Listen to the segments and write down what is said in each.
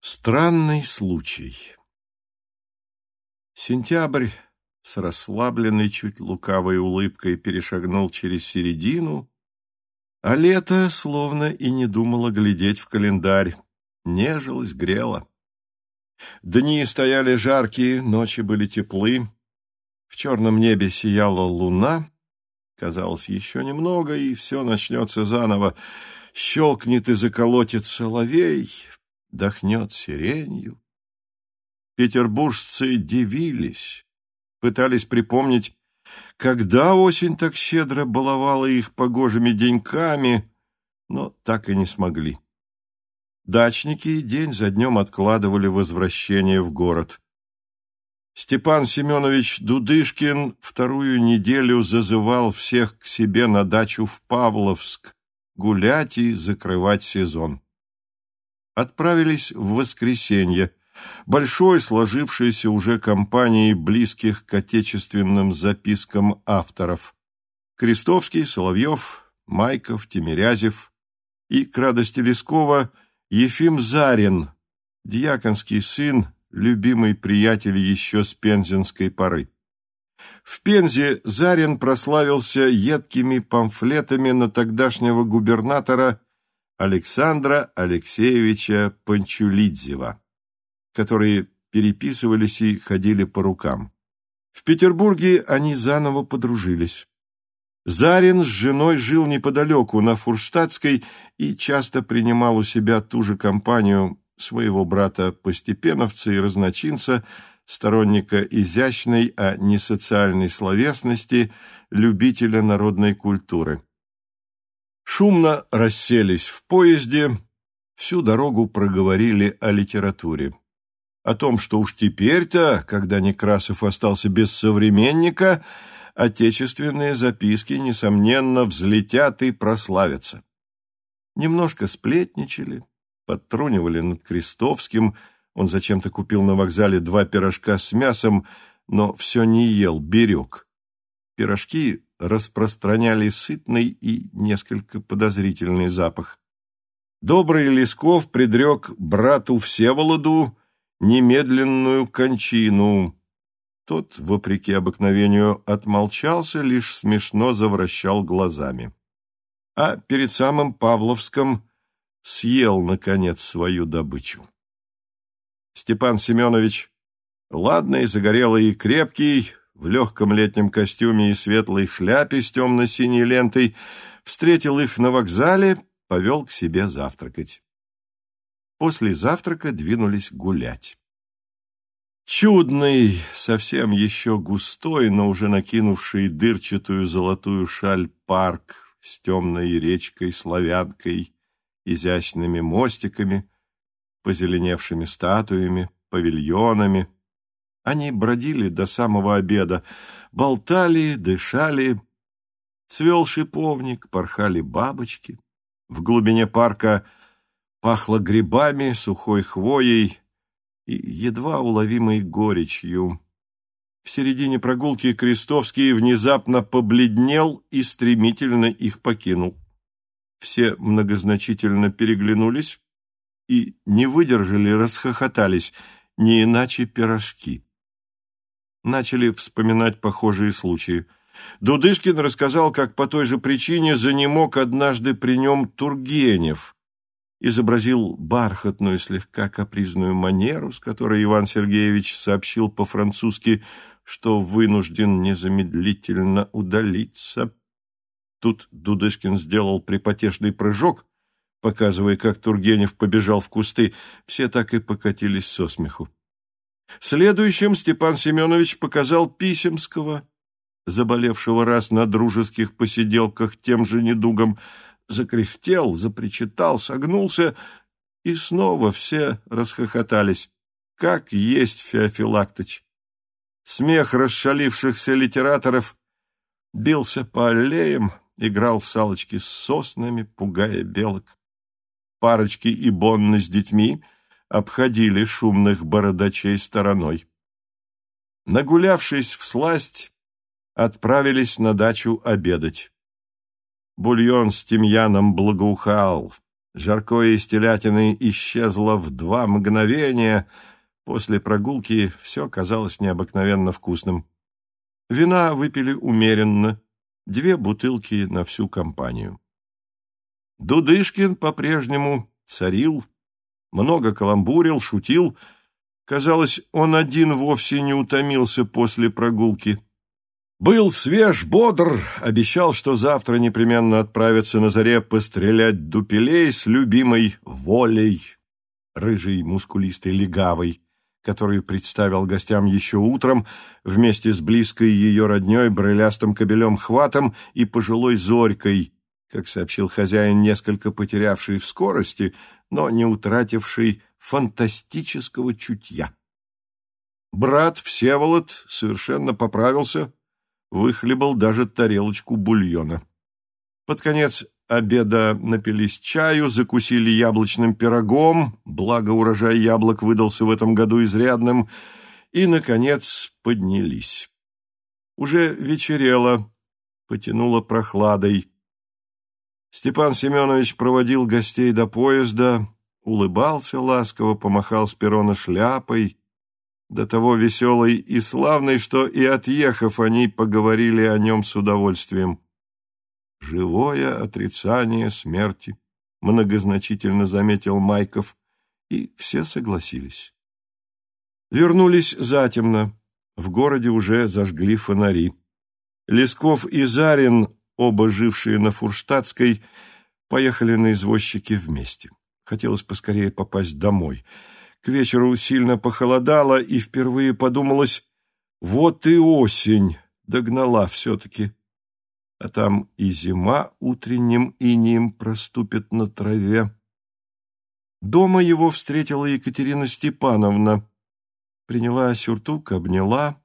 Странный случай. Сентябрь с расслабленной, чуть лукавой улыбкой перешагнул через середину, а лето словно и не думало глядеть в календарь, нежилось, грело. Дни стояли жаркие, ночи были теплы, в черном небе сияла луна, казалось, еще немного, и все начнется заново, щелкнет и заколотит соловей, дохнет сиренью. Петербуржцы дивились, пытались припомнить, когда осень так щедро баловала их погожими деньками, но так и не смогли. Дачники день за днем откладывали возвращение в город. Степан Семенович Дудышкин вторую неделю зазывал всех к себе на дачу в Павловск гулять и закрывать сезон отправились в воскресенье, большой сложившейся уже компанией близких к отечественным запискам авторов. Крестовский, Соловьев, Майков, Тимирязев и, к радости Лескова, Ефим Зарин, дьяконский сын, любимый приятель еще с пензенской поры. В Пензе Зарин прославился едкими памфлетами на тогдашнего губернатора Александра Алексеевича Панчулидзева, которые переписывались и ходили по рукам. В Петербурге они заново подружились. Зарин с женой жил неподалеку, на Фурштадтской, и часто принимал у себя ту же компанию своего брата-постепеновца и разночинца, сторонника изящной, а не социальной словесности, любителя народной культуры. Шумно расселись в поезде, всю дорогу проговорили о литературе. О том, что уж теперь-то, когда Некрасов остался без современника, отечественные записки, несомненно, взлетят и прославятся. Немножко сплетничали, подтрунивали над Крестовским, он зачем-то купил на вокзале два пирожка с мясом, но все не ел, берег. Пирожки распространяли сытный и несколько подозрительный запах. Добрый Лесков предрек брату Всеволоду немедленную кончину. Тот, вопреки обыкновению, отмолчался, лишь смешно завращал глазами. А перед самым Павловском съел, наконец, свою добычу. Степан Семенович, ладный, загорелый и крепкий, в легком летнем костюме и светлой шляпе с темно-синей лентой, встретил их на вокзале, повел к себе завтракать. После завтрака двинулись гулять. Чудный, совсем еще густой, но уже накинувший дырчатую золотую шаль парк с темной речкой-славянкой, изящными мостиками, позеленевшими статуями, павильонами — они бродили до самого обеда, болтали, дышали. Цвел шиповник, порхали бабочки. В глубине парка пахло грибами, сухой хвоей и едва уловимой горечью. В середине прогулки Крестовский внезапно побледнел и стремительно их покинул. Все многозначительно переглянулись и не выдержали, расхохотались, не иначе пирожки начали вспоминать похожие случаи. Дудышкин рассказал, как по той же причине занемог однажды при нем Тургенев. Изобразил бархатную, слегка капризную манеру, с которой Иван Сергеевич сообщил по-французски, что вынужден незамедлительно удалиться. Тут Дудышкин сделал припотешный прыжок, показывая, как Тургенев побежал в кусты. Все так и покатились со смеху. Следующим Степан Семенович показал Писемского, заболевшего раз на дружеских посиделках тем же недугом, закряхтел, запричитал, согнулся, и снова все расхохотались. Как есть Феофилактыч! Смех расшалившихся литераторов бился по аллеям, играл в салочки с соснами, пугая белок. Парочки и Бонны с детьми — обходили шумных бородачей стороной. Нагулявшись в сласть, отправились на дачу обедать. Бульон с тимьяном благоухал, Жаркое из телятины исчезло в два мгновения. После прогулки все казалось необыкновенно вкусным. Вина выпили умеренно, две бутылки на всю компанию. Дудышкин по-прежнему царил, много каламбурил, шутил. Казалось, он один вовсе не утомился после прогулки. Был свеж, бодр, обещал, что завтра непременно отправится на заре пострелять дупелей с любимой волей, рыжей мускулистой легавой, которую представил гостям еще утром вместе с близкой ее родней, брылястым кобелем Хватом и пожилой Зорькой, как сообщил хозяин, несколько потерявший в скорости, но не утративший фантастического чутья. Брат Всеволод совершенно поправился, выхлебал даже тарелочку бульона. Под конец обеда напились чаю, закусили яблочным пирогом, благо урожай яблок выдался в этом году изрядным, и, наконец, поднялись. Уже вечерело, потянуло прохладой. Степан Семенович проводил гостей до поезда, улыбался ласково, помахал с перрона шляпой, до того веселый и славный, что и отъехав, они поговорили о нем с удовольствием. «Живое отрицание смерти», — многозначительно заметил Майков, и все согласились. Вернулись затемно. В городе уже зажгли фонари. Лесков и Зарин, оба жившие на Фурштадтской, поехали на извозчике вместе. Хотелось поскорее попасть домой — к вечеру сильно похолодало, и впервые подумалось, вот и осень догнала все-таки. А там и зима утренним инием проступит на траве. Дома его встретила Екатерина Степановна. Приняла сюртук, обняла,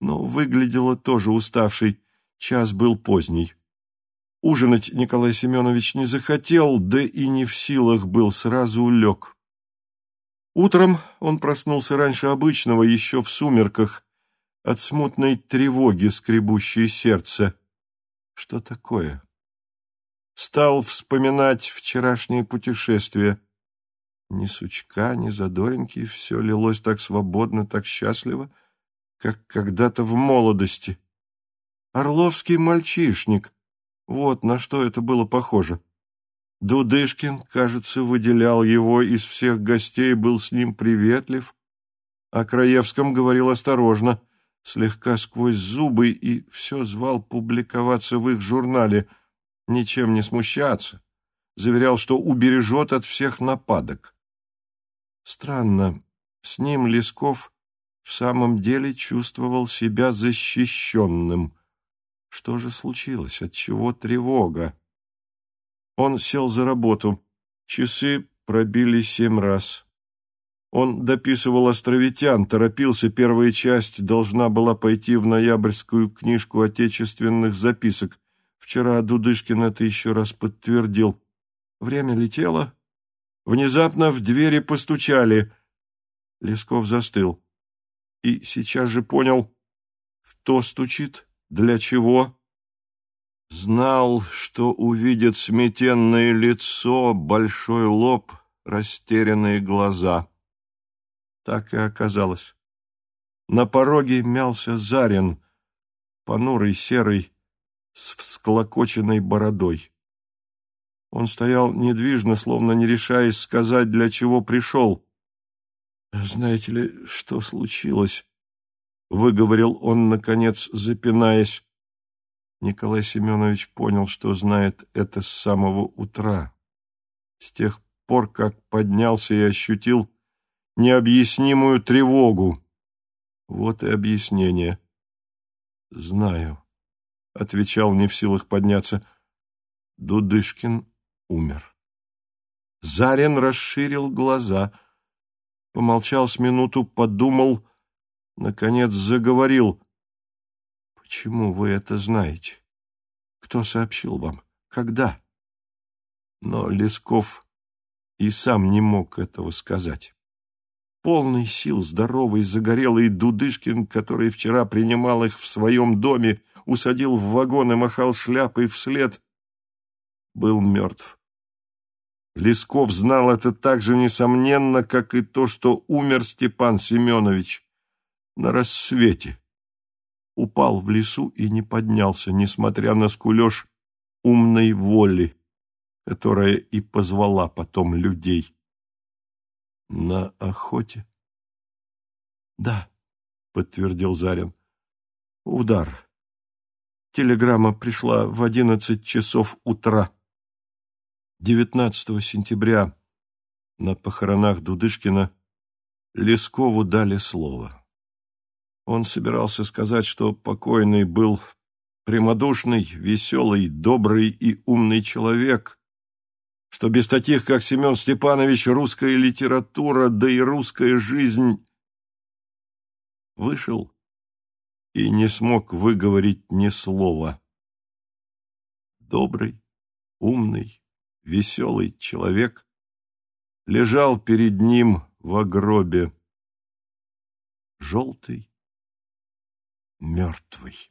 но выглядела тоже уставшей. Час был поздний. Ужинать Николай Семенович не захотел, да и не в силах был, сразу лег. Утром он проснулся раньше обычного, еще в сумерках, от смутной тревоги, скребущей сердце. Что такое? Стал вспоминать вчерашнее путешествие. Ни сучка, ни задоринки, все лилось так свободно, так счастливо, как когда-то в молодости. Орловский мальчишник. Вот на что это было похоже. Дудышкин, кажется, выделял его из всех гостей, был с ним приветлив. О Краевском говорил осторожно, слегка сквозь зубы, и все звал публиковаться в их журнале, ничем не смущаться. Заверял, что убережет от всех нападок. Странно, с ним Лесков в самом деле чувствовал себя защищенным. Что же случилось? Отчего тревога? Он сел за работу. Часы пробили семь раз. Он дописывал «Островитян», торопился, первая часть должна была пойти в ноябрьскую книжку отечественных записок. Вчера Дудышкин это еще раз подтвердил. Время летело. Внезапно в двери постучали. Лесков застыл. И сейчас же понял, кто стучит, для чего. Знал, что увидит сметенное лицо, большой лоб, растерянные глаза. Так и оказалось. На пороге мялся Зарин, понурый, серый, с всклокоченной бородой. Он стоял недвижно, словно не решаясь сказать, для чего пришел. «Знаете ли, что случилось?» — выговорил он, наконец, запинаясь. Николай Семенович понял, что знает это с самого утра. С тех пор, как поднялся и ощутил необъяснимую тревогу. Вот и объяснение. «Знаю», — отвечал не в силах подняться. Дудышкин умер. Зарин расширил глаза, помолчал с минуту, подумал, наконец заговорил. Почему вы это знаете? Кто сообщил вам? Когда? Но Лесков и сам не мог этого сказать. Полный сил, здоровый, загорелый Дудышкин, который вчера принимал их в своем доме, усадил в вагон и махал шляпой вслед, был мертв. Лесков знал это так же несомненно, как и то, что умер Степан Семенович на рассвете. Упал в лесу и не поднялся, несмотря на скулеж умной воли, которая и позвала потом людей. На охоте? Да, подтвердил Зарин. Удар. Телеграмма пришла в одиннадцать часов утра. 19 сентября на похоронах Дудышкина Лескову дали слово. Он собирался сказать, что покойный был прямодушный, веселый, добрый и умный человек, что без таких, как Семен Степанович, русская литература, да и русская жизнь вышел и не смог выговорить ни слова. Добрый, умный, веселый человек лежал перед ним в гробе, желтый, мертвый.